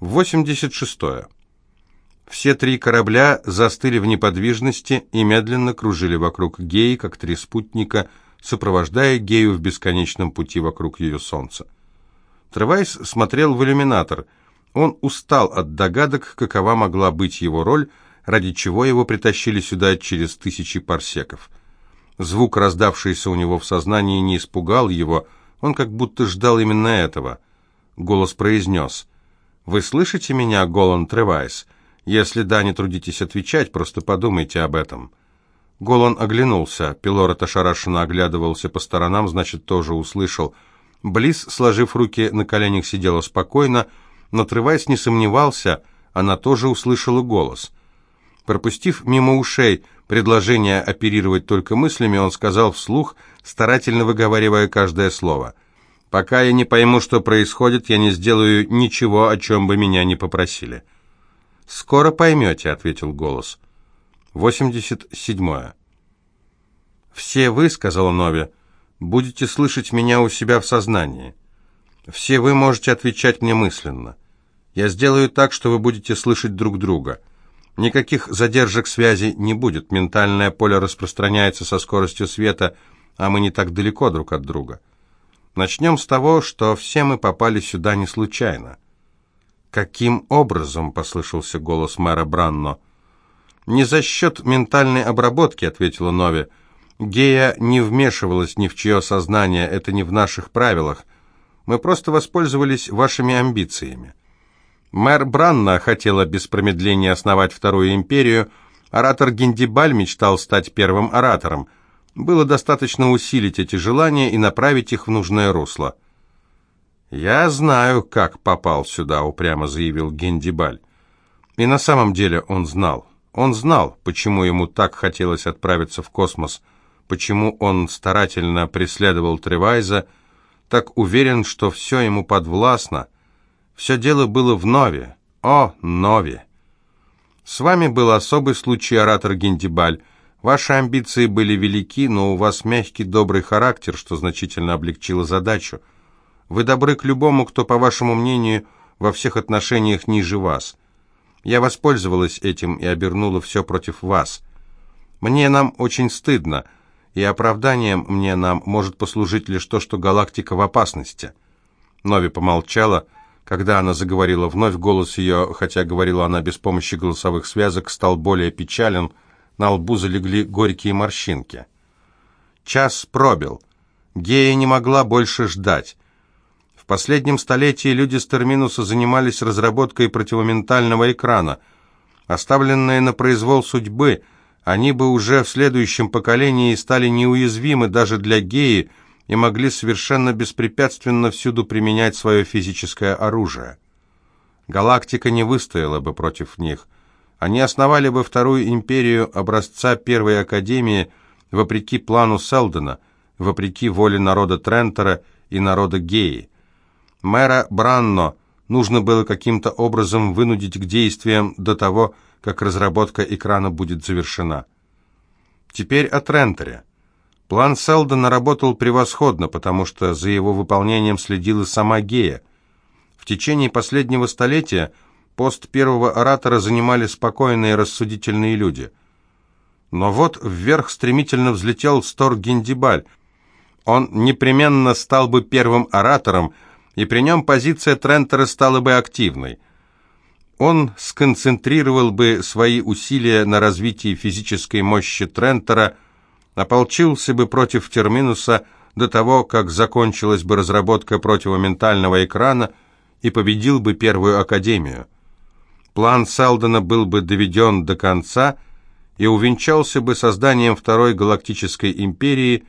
86. -е. Все три корабля застыли в неподвижности и медленно кружили вокруг Геи, как три спутника, сопровождая Гею в бесконечном пути вокруг ее солнца. Тревайс смотрел в иллюминатор. Он устал от догадок, какова могла быть его роль, ради чего его притащили сюда через тысячи парсеков. Звук, раздавшийся у него в сознании, не испугал его, он как будто ждал именно этого. Голос произнес «Вы слышите меня, Голан Тревайс? Если да, не трудитесь отвечать, просто подумайте об этом». Голан оглянулся. Пилорет ошарашенно оглядывался по сторонам, значит, тоже услышал. Близ, сложив руки на коленях, сидела спокойно, но Тревайс не сомневался, она тоже услышала голос. Пропустив мимо ушей предложение оперировать только мыслями, он сказал вслух, старательно выговаривая каждое слово. «Пока я не пойму, что происходит, я не сделаю ничего, о чем бы меня не попросили». «Скоро поймете», — ответил голос. «Восемьдесят седьмое». «Все вы», — сказала Нови, — «будете слышать меня у себя в сознании. Все вы можете отвечать мне мысленно. Я сделаю так, что вы будете слышать друг друга». Никаких задержек связи не будет. Ментальное поле распространяется со скоростью света, а мы не так далеко друг от друга. Начнем с того, что все мы попали сюда не случайно. «Каким образом?» — послышался голос мэра Бранно. «Не за счет ментальной обработки», — ответила Нови. «Гея не вмешивалась ни в чье сознание, это не в наших правилах. Мы просто воспользовались вашими амбициями. Мэр Бранна хотела без промедления основать вторую империю, оратор Гиндибаль мечтал стать первым оратором. Было достаточно усилить эти желания и направить их в нужное русло. «Я знаю, как попал сюда», — упрямо заявил Гендибаль. И на самом деле он знал. Он знал, почему ему так хотелось отправиться в космос, почему он старательно преследовал Тревайза, так уверен, что все ему подвластно — все дело было в Нове. О, Нове! С вами был особый случай, оратор Гендибаль. Ваши амбиции были велики, но у вас мягкий, добрый характер, что значительно облегчило задачу. Вы добры к любому, кто, по вашему мнению, во всех отношениях ниже вас. Я воспользовалась этим и обернула все против вас. Мне нам очень стыдно, и оправданием мне нам может послужить лишь то, что галактика в опасности». Нови помолчала, — когда она заговорила вновь, голос ее, хотя говорила она без помощи голосовых связок, стал более печален, на лбу залегли горькие морщинки. Час пробил. Гея не могла больше ждать. В последнем столетии люди с Терминуса занимались разработкой противоментального экрана. Оставленные на произвол судьбы, они бы уже в следующем поколении стали неуязвимы даже для геи, и могли совершенно беспрепятственно всюду применять свое физическое оружие. Галактика не выстояла бы против них. Они основали бы вторую империю образца Первой Академии вопреки плану Селдена, вопреки воле народа Трентера и народа Геи. Мэра Бранно нужно было каким-то образом вынудить к действиям до того, как разработка экрана будет завершена. Теперь о Трентере. План Селдона работал превосходно, потому что за его выполнением следила сама Гея. В течение последнего столетия пост первого оратора занимали спокойные рассудительные люди. Но вот вверх стремительно взлетел Стор Гиндибаль. Он непременно стал бы первым оратором, и при нем позиция Трентера стала бы активной. Он сконцентрировал бы свои усилия на развитии физической мощи Трентера – ополчился бы против Терминуса до того, как закончилась бы разработка противоментального экрана и победил бы Первую Академию. План Селдона был бы доведен до конца и увенчался бы созданием Второй Галактической Империи,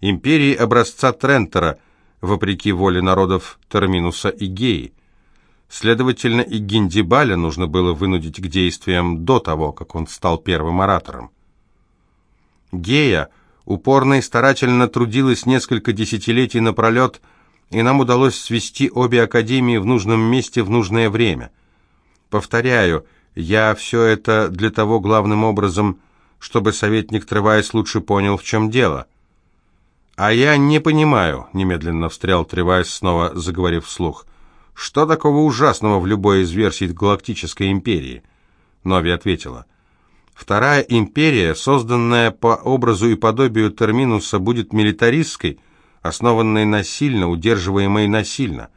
империи образца Трентера, вопреки воле народов Терминуса и Геи. Следовательно, и Гиндибаля нужно было вынудить к действиям до того, как он стал первым оратором. Гея упорно и старательно трудилась несколько десятилетий напролет, и нам удалось свести обе академии в нужном месте в нужное время. Повторяю, я все это для того главным образом, чтобы советник Тревайс лучше понял, в чем дело. «А я не понимаю», — немедленно встрял Тревайс, снова заговорив вслух, Что такого ужасного в любой из версий Галактической империи? Нови ответила. Вторая империя, созданная по образу и подобию Терминуса, будет милитаристской, основанной насильно, удерживаемой насильно.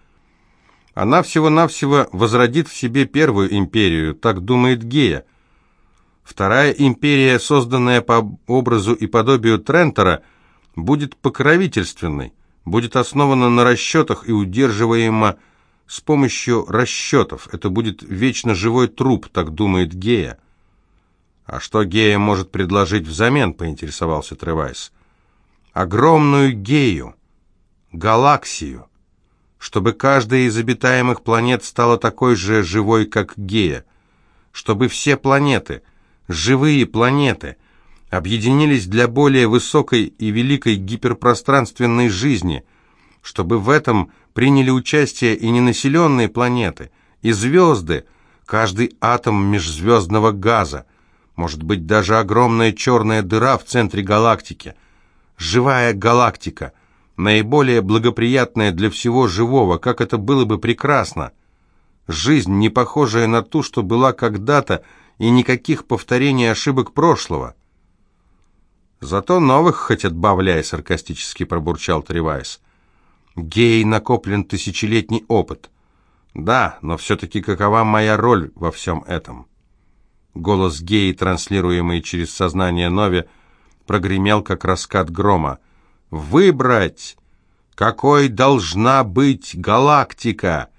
Она всего-навсего возродит в себе первую империю, так думает Гея. Вторая империя, созданная по образу и подобию Трентера, будет покровительственной, будет основана на расчетах и удерживаема с помощью расчетов. Это будет вечно живой труп, так думает Гея. «А что Гея может предложить взамен?» — поинтересовался Тревайс. «Огромную Гею, галаксию, чтобы каждая из обитаемых планет стала такой же живой, как Гея, чтобы все планеты, живые планеты, объединились для более высокой и великой гиперпространственной жизни, чтобы в этом приняли участие и ненаселенные планеты, и звезды, каждый атом межзвездного газа, может быть, даже огромная черная дыра в центре галактики. Живая галактика, наиболее благоприятная для всего живого, как это было бы прекрасно. Жизнь, не похожая на ту, что была когда-то, и никаких повторений ошибок прошлого. Зато новых хоть отбавляй, саркастически пробурчал Тревайс. Гей накоплен тысячелетний опыт. Да, но все-таки какова моя роль во всем этом?» Голос геи, транслируемый через сознание Нови, прогремел, как раскат грома. «Выбрать! Какой должна быть галактика?»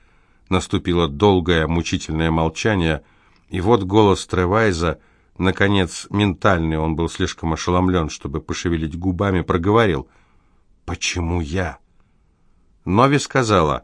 Наступило долгое, мучительное молчание, и вот голос Тревайза, наконец, ментальный, он был слишком ошеломлен, чтобы пошевелить губами, проговорил. «Почему я?» Нови сказала,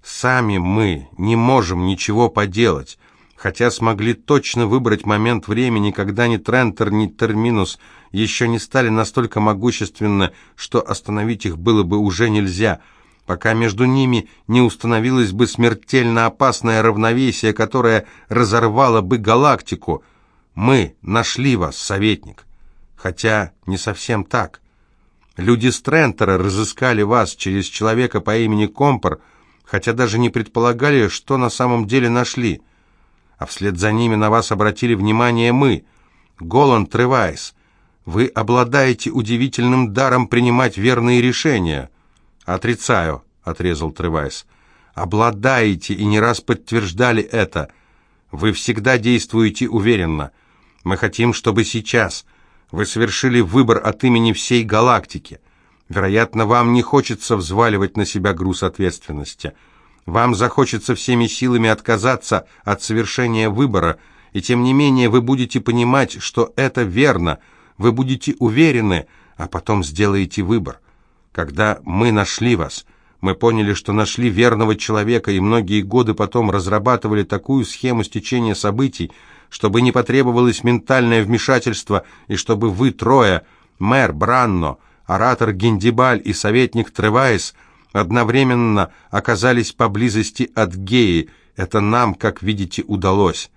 «Сами мы не можем ничего поделать хотя смогли точно выбрать момент времени, когда ни Трентер, ни Терминус еще не стали настолько могущественны, что остановить их было бы уже нельзя, пока между ними не установилось бы смертельно опасное равновесие, которое разорвало бы галактику. Мы нашли вас, советник. Хотя не совсем так. Люди с Трентера разыскали вас через человека по имени Компор, хотя даже не предполагали, что на самом деле нашли – а вслед за ними на вас обратили внимание мы. Голланд Тревайс, вы обладаете удивительным даром принимать верные решения. Отрицаю, отрезал Тревайс. Обладаете и не раз подтверждали это. Вы всегда действуете уверенно. Мы хотим, чтобы сейчас вы совершили выбор от имени всей галактики. Вероятно, вам не хочется взваливать на себя груз ответственности. Вам захочется всеми силами отказаться от совершения выбора, и тем не менее вы будете понимать, что это верно, вы будете уверены, а потом сделаете выбор. Когда мы нашли вас, мы поняли, что нашли верного человека, и многие годы потом разрабатывали такую схему стечения событий, чтобы не потребовалось ментальное вмешательство, и чтобы вы трое, мэр Бранно, оратор Гендибаль и советник Тревайс, одновременно оказались поблизости от Геи. Это нам, как видите, удалось.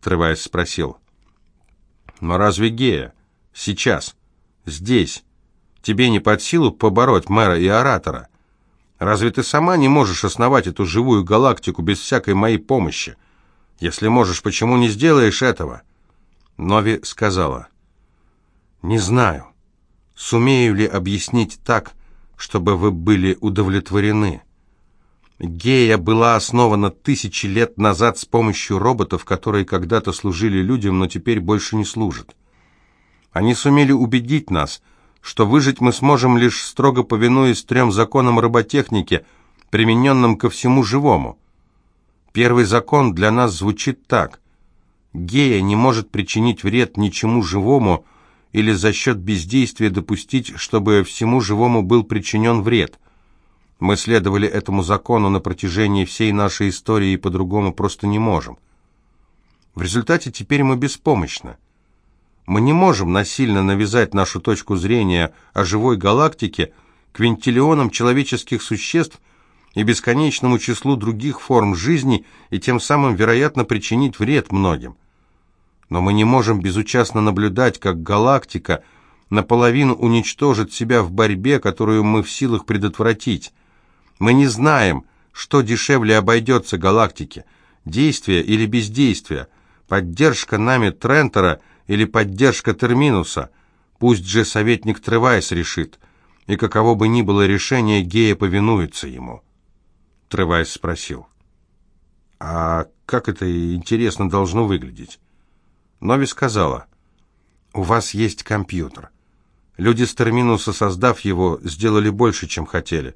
Тревайс спросил. Но разве Гея? Сейчас. Здесь. Тебе не под силу побороть мэра и оратора? Разве ты сама не можешь основать эту живую галактику без всякой моей помощи? Если можешь, почему не сделаешь этого?» Нови сказала. «Не знаю. Сумею ли объяснить так, чтобы вы были удовлетворены. Гея была основана тысячи лет назад с помощью роботов, которые когда-то служили людям, но теперь больше не служат. Они сумели убедить нас, что выжить мы сможем лишь строго повинуясь трем законам роботехники, примененным ко всему живому. Первый закон для нас звучит так. Гея не может причинить вред ничему живому, или за счет бездействия допустить, чтобы всему живому был причинен вред. Мы следовали этому закону на протяжении всей нашей истории и по-другому просто не можем. В результате теперь мы беспомощны. Мы не можем насильно навязать нашу точку зрения о живой галактике квинтиллионам человеческих существ и бесконечному числу других форм жизни и тем самым, вероятно, причинить вред многим. Но мы не можем безучастно наблюдать, как галактика наполовину уничтожит себя в борьбе, которую мы в силах предотвратить. Мы не знаем, Что дешевле обойдется галактике? Действие или бездействие? Поддержка нами Трентера или поддержка Терминуса? Пусть же советник Тревайс решит. И каково бы ни было решение, Гея повинуется ему. Тревайс спросил. «А как это, интересно, должно выглядеть?» Нови сказала. «У вас есть компьютер. Люди с Терминуса, создав его, сделали больше, чем хотели.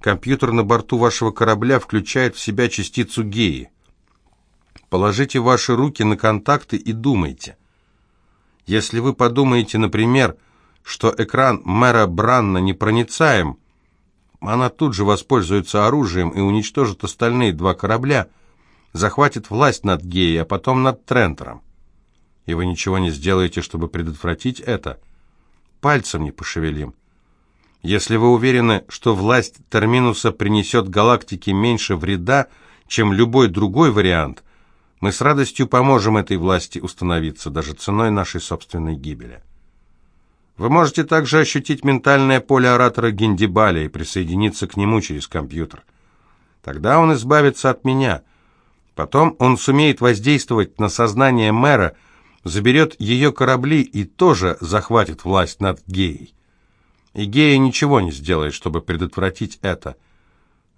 Компьютер на борту вашего корабля включает в себя частицу геи. Положите ваши руки на контакты и думайте. Если вы подумаете, например, что экран мэра Бранна непроницаем, она тут же воспользуется оружием и уничтожит остальные два корабля, захватит власть над геей, а потом над Трентером. И вы ничего не сделаете, чтобы предотвратить это. Пальцем не пошевелим. Если вы уверены, что власть Терминуса принесет галактике меньше вреда, чем любой другой вариант, мы с радостью поможем этой власти установиться, даже ценой нашей собственной гибели. Вы можете также ощутить ментальное поле оратора Гиндибаля и присоединиться к нему через компьютер. Тогда он избавится от меня. Потом он сумеет воздействовать на сознание мэра, заберет ее корабли и тоже захватит власть над геей. И гея ничего не сделает, чтобы предотвратить это.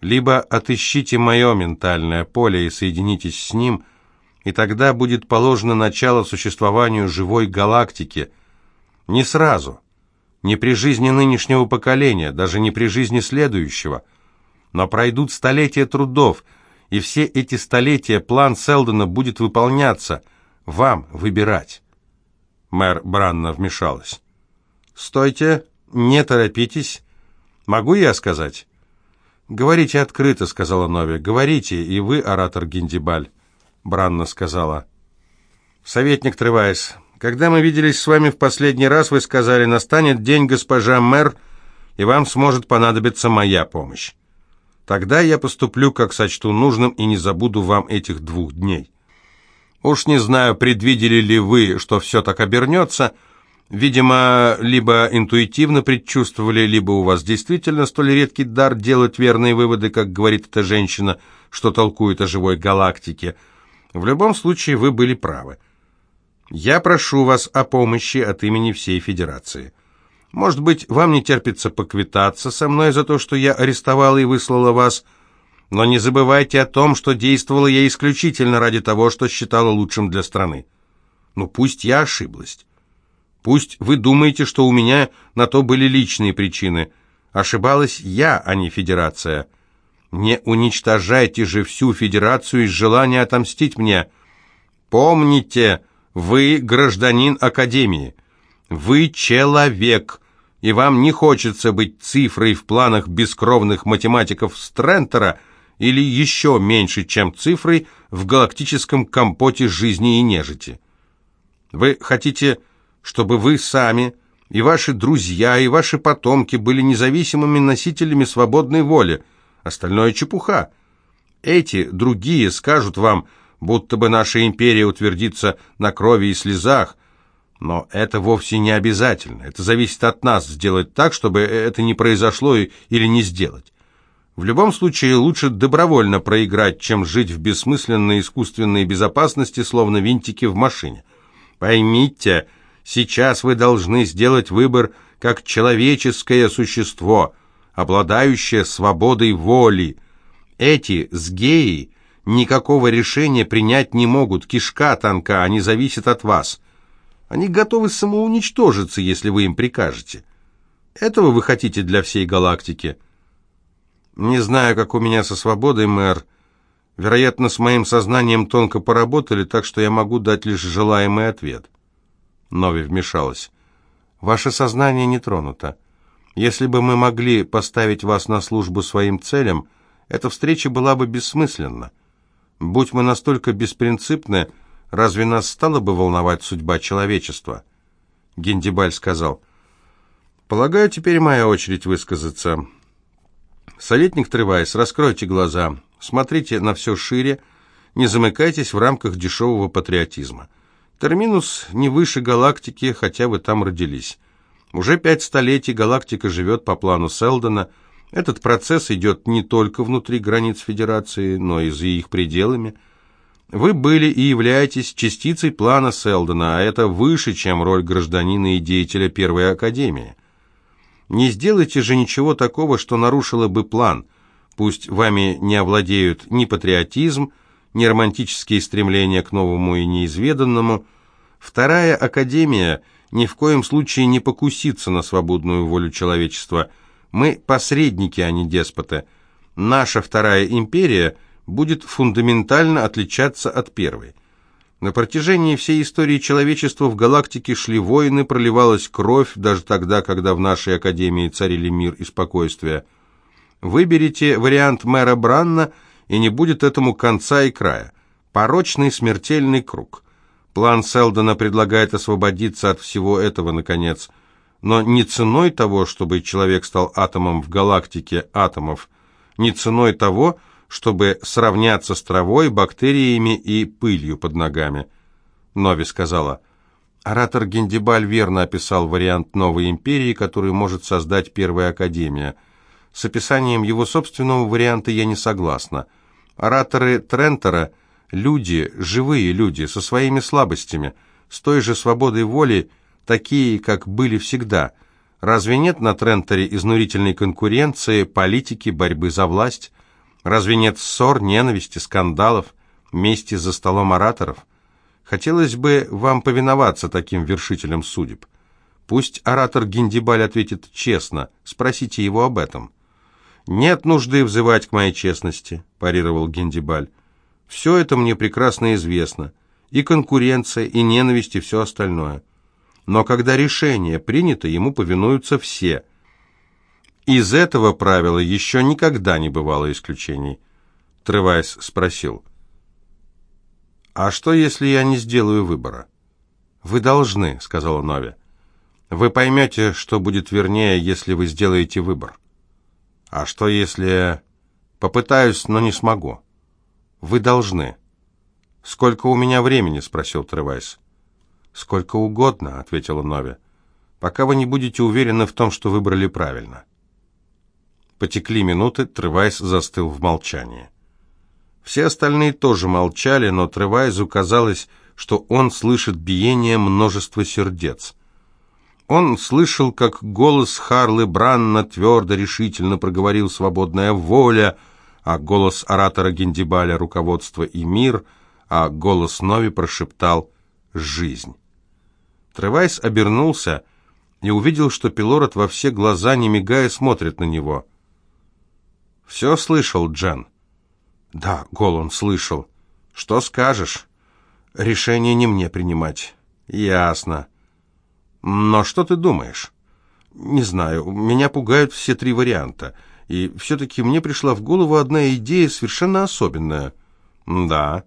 Либо отыщите мое ментальное поле и соединитесь с ним, и тогда будет положено начало существованию живой галактики. Не сразу, не при жизни нынешнего поколения, даже не при жизни следующего, но пройдут столетия трудов, и все эти столетия план Селдона будет выполняться, вам выбирать. Мэр Бранна вмешалась. «Стойте!» «Не торопитесь. Могу я сказать?» «Говорите открыто», — сказала Нови. «Говорите, и вы, оратор Гиндибаль», — Бранна сказала. «Советник Тревайс, когда мы виделись с вами в последний раз, вы сказали, настанет день, госпожа мэр, и вам сможет понадобиться моя помощь. Тогда я поступлю, как сочту нужным, и не забуду вам этих двух дней. Уж не знаю, предвидели ли вы, что все так обернется, — Видимо, либо интуитивно предчувствовали, либо у вас действительно столь редкий дар делать верные выводы, как говорит эта женщина, что толкует о живой галактике. В любом случае, вы были правы. Я прошу вас о помощи от имени всей Федерации. Может быть, вам не терпится поквитаться со мной за то, что я арестовала и выслала вас, но не забывайте о том, что действовала я исключительно ради того, что считала лучшим для страны. Ну, пусть я ошиблась. Пусть вы думаете, что у меня на то были личные причины. Ошибалась я, а не Федерация. Не уничтожайте же всю Федерацию из желания отомстить мне. Помните, вы гражданин Академии. Вы человек, и вам не хочется быть цифрой в планах бескровных математиков Стрентера или еще меньше, чем цифрой в галактическом компоте жизни и нежити. Вы хотите чтобы вы сами и ваши друзья, и ваши потомки были независимыми носителями свободной воли. Остальное чепуха. Эти другие скажут вам, будто бы наша империя утвердится на крови и слезах, но это вовсе не обязательно. Это зависит от нас сделать так, чтобы это не произошло или не сделать. В любом случае лучше добровольно проиграть, чем жить в бессмысленной искусственной безопасности, словно винтики в машине. Поймите, Сейчас вы должны сделать выбор как человеческое существо, обладающее свободой воли. Эти сгеи никакого решения принять не могут, кишка тонка, они зависят от вас. Они готовы самоуничтожиться, если вы им прикажете. Этого вы хотите для всей галактики? Не знаю, как у меня со свободой, мэр. Вероятно, с моим сознанием тонко поработали, так что я могу дать лишь желаемый ответ. Нови вмешалась. «Ваше сознание не тронуто. Если бы мы могли поставить вас на службу своим целям, эта встреча была бы бессмысленна. Будь мы настолько беспринципны, разве нас стала бы волновать судьба человечества?» Гендибаль сказал. «Полагаю, теперь моя очередь высказаться. Советник Тревайс, раскройте глаза, смотрите на все шире, не замыкайтесь в рамках дешевого патриотизма». Терминус не выше галактики, хотя вы там родились. Уже пять столетий галактика живет по плану Селдона, Этот процесс идет не только внутри границ Федерации, но и за их пределами. Вы были и являетесь частицей плана Селдона, а это выше, чем роль гражданина и деятеля Первой Академии. Не сделайте же ничего такого, что нарушило бы план. Пусть вами не овладеют ни патриотизм, ни романтические стремления к новому и неизведанному. Вторая Академия ни в коем случае не покусится на свободную волю человечества. Мы посредники, а не деспоты. Наша Вторая Империя будет фундаментально отличаться от первой. На протяжении всей истории человечества в галактике шли войны, проливалась кровь, даже тогда, когда в нашей Академии царили мир и спокойствие. Выберите вариант мэра Бранна, и не будет этому конца и края. Порочный смертельный круг. План Селдона предлагает освободиться от всего этого, наконец, но не ценой того, чтобы человек стал атомом в галактике атомов, не ценой того, чтобы сравняться с травой, бактериями и пылью под ногами. Нови сказала, оратор Гендибаль верно описал вариант новой империи, которую может создать Первая Академия. С описанием его собственного варианта я не согласна. Ораторы Трентера – Люди, живые люди, со своими слабостями, с той же свободой воли, такие, как были всегда. Разве нет на Тренторе изнурительной конкуренции, политики, борьбы за власть? Разве нет ссор, ненависти, скандалов, мести за столом ораторов? Хотелось бы вам повиноваться таким вершителям судеб. Пусть оратор Гиндибаль ответит честно, спросите его об этом. «Нет нужды взывать к моей честности», – парировал Гиндибаль. Все это мне прекрасно известно. И конкуренция, и ненависть, и все остальное. Но когда решение принято, ему повинуются все. Из этого правила еще никогда не бывало исключений. Тревайс спросил. «А что, если я не сделаю выбора?» «Вы должны», — сказала Нови. «Вы поймете, что будет вернее, если вы сделаете выбор». «А что, если...» «Попытаюсь, но не смогу». «Вы должны». «Сколько у меня времени?» — спросил Тревайс. «Сколько угодно», — ответила Нови. «Пока вы не будете уверены в том, что выбрали правильно». Потекли минуты, Тревайс застыл в молчании. Все остальные тоже молчали, но Тревайзу казалось, что он слышит биение множества сердец. Он слышал, как голос Харлы Бранна твердо, решительно проговорил «свободная воля», а голос оратора Гендибаля «Руководство и мир», а голос Нови прошептал «Жизнь». Тревайс обернулся и увидел, что Пилород во все глаза, не мигая, смотрит на него. «Все слышал, Джен?» «Да, Голон слышал. Что скажешь?» «Решение не мне принимать». «Ясно. Но что ты думаешь?» «Не знаю. Меня пугают все три варианта». И все-таки мне пришла в голову одна идея совершенно особенная. Да.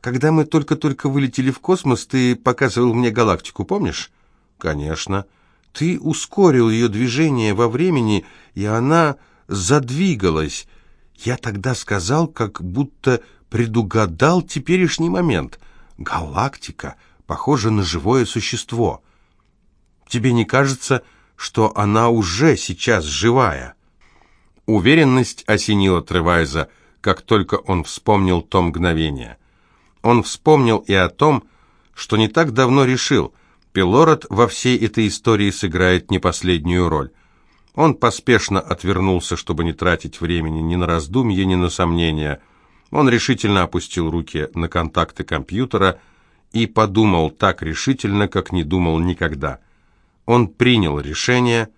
Когда мы только-только вылетели в космос, ты показывал мне галактику, помнишь? Конечно. Ты ускорил ее движение во времени, и она задвигалась. Я тогда сказал, как будто предугадал теперешний момент. Галактика похожа на живое существо. Тебе не кажется, что она уже сейчас живая?» Уверенность осенила Тревайза, как только он вспомнил то мгновение. Он вспомнил и о том, что не так давно решил, Пилород во всей этой истории сыграет не последнюю роль. Он поспешно отвернулся, чтобы не тратить времени ни на раздумья, ни на сомнения. Он решительно опустил руки на контакты компьютера и подумал так решительно, как не думал никогда. Он принял решение,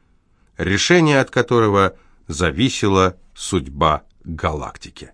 решение от которого – зависела судьба галактики.